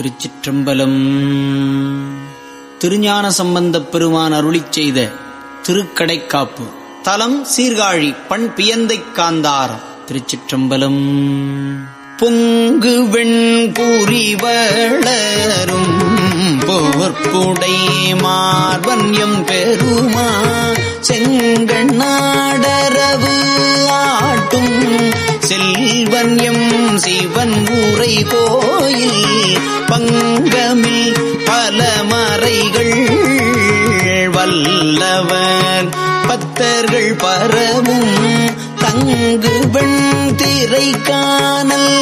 திருச்சிற்றம்பலம். திருஞான சம்பந்தப் பெருமான் அருளி செய்த திருக்கடைக்காப்பு. தலம் சீர்காழி பண் பியந்தை காந்தாரம் திருச்சிற்றம்பலம். பொங்கு வெண்பூரி வளரும் போர்ப்புடை மார்வன்யம் பெருமா செங்கண்ணாடரவு ஆட்டும் செல்வன் எம் சிவன் ஊரை கோயில் பங்கமில் பல மறைகள். வல்லவன் பத்தர்கள் பரவும் தங்கு வெண் திரை காணல்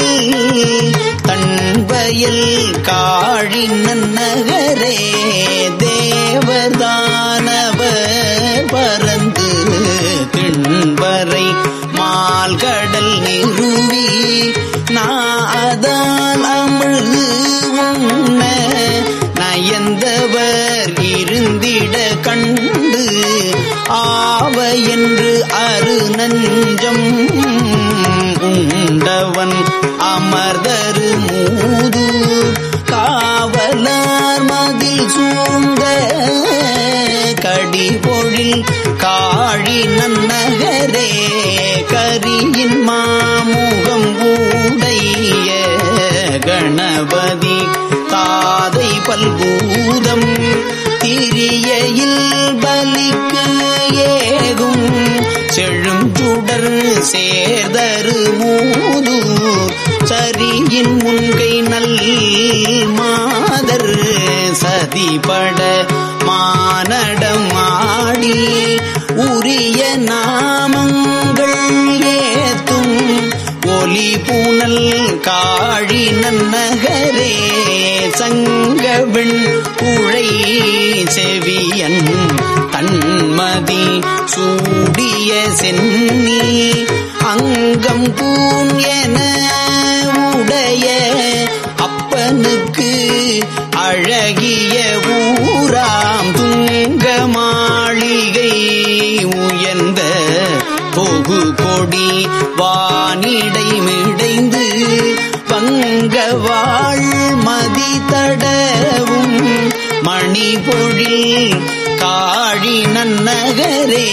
தன்பயல் காழி நன்னகரே தேவதானவர் பர மால்கடல் நிறுவி நாதால் அமிழ்து உண்ண நயந்தவர் இருந்திட கண்டு ஆவ என்று அரு நஞ்சம் உண்டவன் அமர்தரு மூது காவலார் மதில் சூழ்ந்த கடி பொழில் காழி நன்னகரே கரியின் மாமுகம் உடைய கணபதி தாதை பல்பூதம் திரியையில் பலிக்கு ஏகும் செழும் சுடர் சேர்தரு மூது சரியின் முன்கை நல் மாதர் சதிபட மானடம் ஆடி உரிய நாமங்கள் ஏத்தும் ஒலி பூனல் காழி நன்னகரே சங்கவெண் உழை செவியன் தன்மதி சூடிய சென்னி அங்கம் பூன் என உடைய அப்பனுக்கு அழகிய ஊ வானிடை மிடைந்து பங்க வாழ் மதி தடவும் மணி காழி நன்னகரே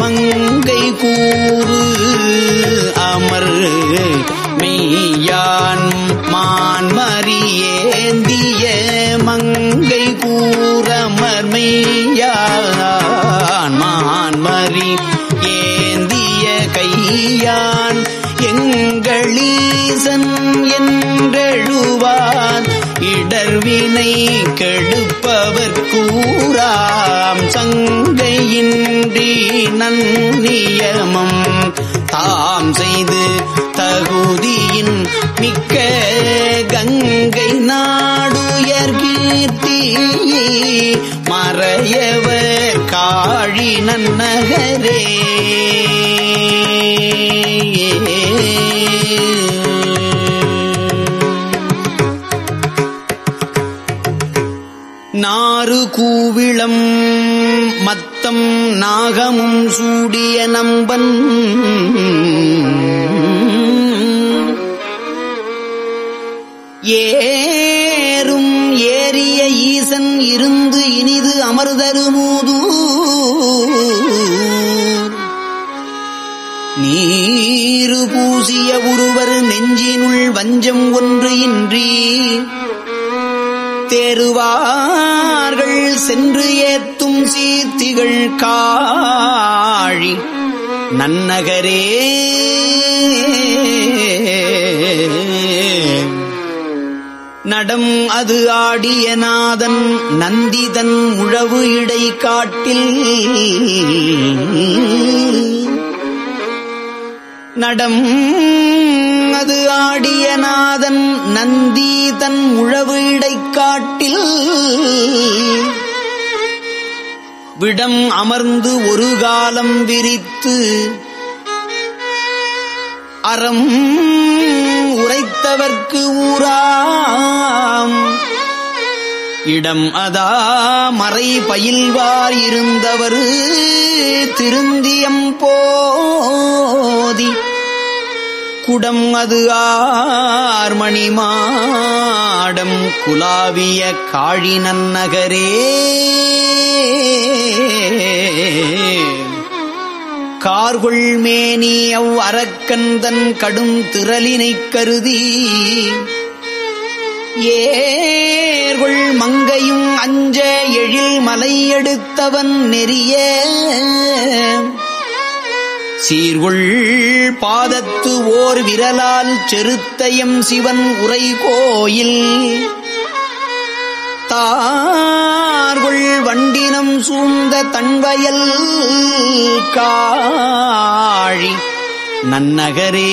மங்கை கூறு அமர் மெய்யான் மான் மறியேந்திய மங்கை கூறமர் மெய்யான் மான் மறி ஏந்திய கையா எங்களீசன் என்றெழுவான் இடர்வினை கெடுப்பவர் கூறாம். சங்கையின்றி நன்னியமம் தாம் செய்து தகுதியின் மிக்க கங்கை நாடுயர் கீர்த்தி. மறையவர் காழி நன்னகரே. நாறு கூவிளம் மத்தம் நாகமும் சூடிய நம்பன். ஏறும் ஏறிய ஈசன் இருந்து இனிது அமர்தருமூது பூசிய ஒருவர் நெஞ்சினுள் வஞ்சம் ஒன்று இன்றி. தேறுவார்கள் சென்று ஏத்தும் சீர்த்திகள் காழி நன்னகரே. நடம் அது ஆடிய நாதன் நந்திதன் உழவு இடை காட்டில். நடம். அது ஆடிய நாதன் நந்தி தன் உழவு இடைக்காட்டில் விடம் அமர்ந்து ஒரு காலம் விரித்து. அறம் உரைத்தவர்க்கு ஊராம். இடம் அதா மறை பயில்வார் இருந்தவர் திருந்தியம் போதி. குடம் அது ஆர்மணி மாடம் குலாவிய காழினன் நகரே. கார்கொள் மேனி அவ் அரக்கந்தன் கடும் திரளினைக் கருதி. ஏர்கொள் மங்கையும் அஞ்ச எழில் மலையெடுத்தவன் நெறிய. சீர்கொள் பாதத்து ஓர் விரலால் செருத்தயம் சிவன் உரை கோயில் தார்கொள் வண்டினம் சூழ்ந்த தன்வயல் காழி நன்னகரே.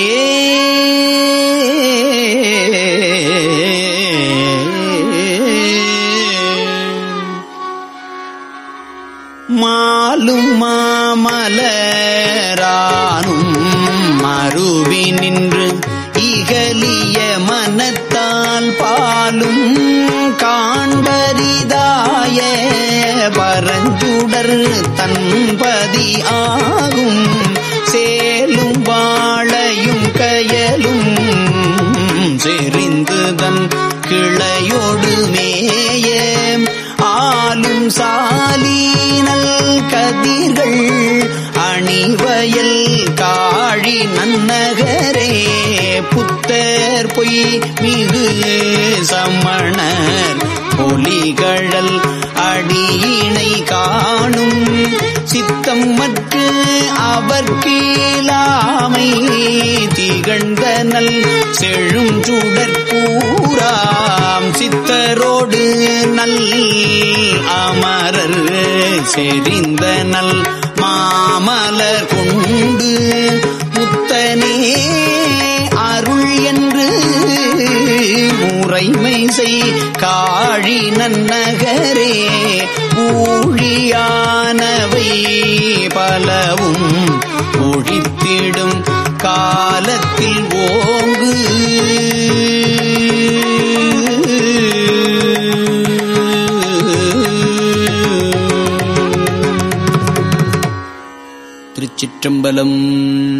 மாலும் மாமலரானும் மறுவி நின்று இகலிய மனத்தால் பாலும் காண்பரிதாய பரஞ்சுடர் தன்பதி ஆகும். சேலும் வாழையும் கயலும் செறிந்துதன் கிளையோடு மேய ஆளும் சா மிகு சமணர் ஒளிகழல் அடியினை காணும் சித்தம் மற்ற அவர் கீழாமை திகழ்ந்த நல் செழும் சுடற்கூறாம் சித்தரோடு நல் அமரர் செறிந்த நல் மாமலர் கொண்டு முறைமை செய். காழி நன்னகரே ஊழியானவை பலவும் ஒழித்திடும் காலத்தில் ஓங்கு. திருச்சிற்றம்பலம்